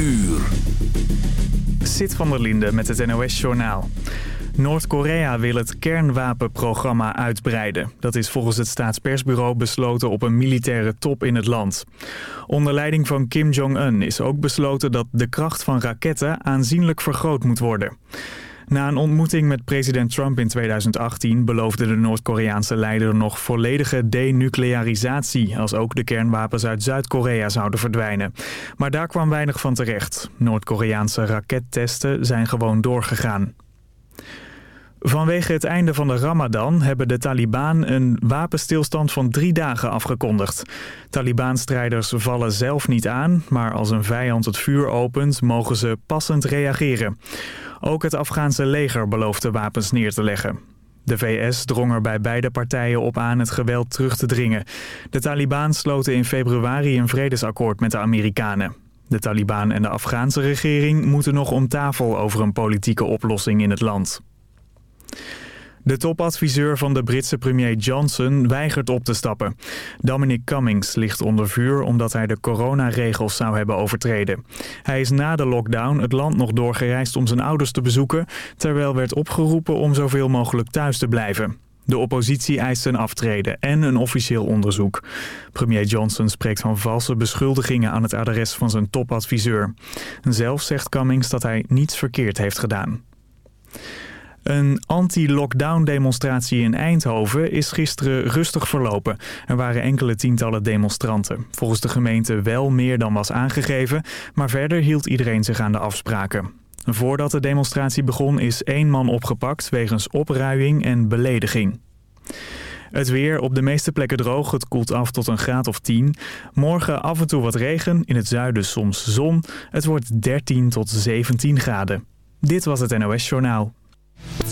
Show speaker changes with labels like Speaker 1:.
Speaker 1: uur.
Speaker 2: Sit van der Linde met het NOS-journaal. Noord-Korea wil het kernwapenprogramma uitbreiden. Dat is volgens het staatspersbureau besloten op een militaire top in het land. Onder leiding van Kim Jong-un is ook besloten dat de kracht van raketten aanzienlijk vergroot moet worden. Na een ontmoeting met president Trump in 2018 beloofde de Noord-Koreaanse leider nog volledige denuclearisatie als ook de kernwapens uit Zuid-Korea zouden verdwijnen. Maar daar kwam weinig van terecht. Noord-Koreaanse rakettesten zijn gewoon doorgegaan. Vanwege het einde van de Ramadan hebben de Taliban een wapenstilstand van drie dagen afgekondigd. Taliban-strijders vallen zelf niet aan, maar als een vijand het vuur opent mogen ze passend reageren. Ook het Afghaanse leger belooft de wapens neer te leggen. De VS drong er bij beide partijen op aan het geweld terug te dringen. De Taliban sloten in februari een vredesakkoord met de Amerikanen. De Taliban en de Afghaanse regering moeten nog om tafel over een politieke oplossing in het land. De topadviseur van de Britse premier Johnson weigert op te stappen. Dominic Cummings ligt onder vuur omdat hij de coronaregels zou hebben overtreden. Hij is na de lockdown het land nog doorgereisd om zijn ouders te bezoeken... terwijl werd opgeroepen om zoveel mogelijk thuis te blijven. De oppositie eist een aftreden en een officieel onderzoek. Premier Johnson spreekt van valse beschuldigingen aan het adres van zijn topadviseur. Zelf zegt Cummings dat hij niets verkeerd heeft gedaan. Een anti-lockdown demonstratie in Eindhoven is gisteren rustig verlopen. Er waren enkele tientallen demonstranten. Volgens de gemeente wel meer dan was aangegeven, maar verder hield iedereen zich aan de afspraken. Voordat de demonstratie begon is één man opgepakt wegens opruiing en belediging. Het weer op de meeste plekken droog. Het koelt af tot een graad of 10. Morgen af en toe wat regen. In het zuiden soms zon. Het wordt 13 tot 17 graden. Dit was het NOS Journaal.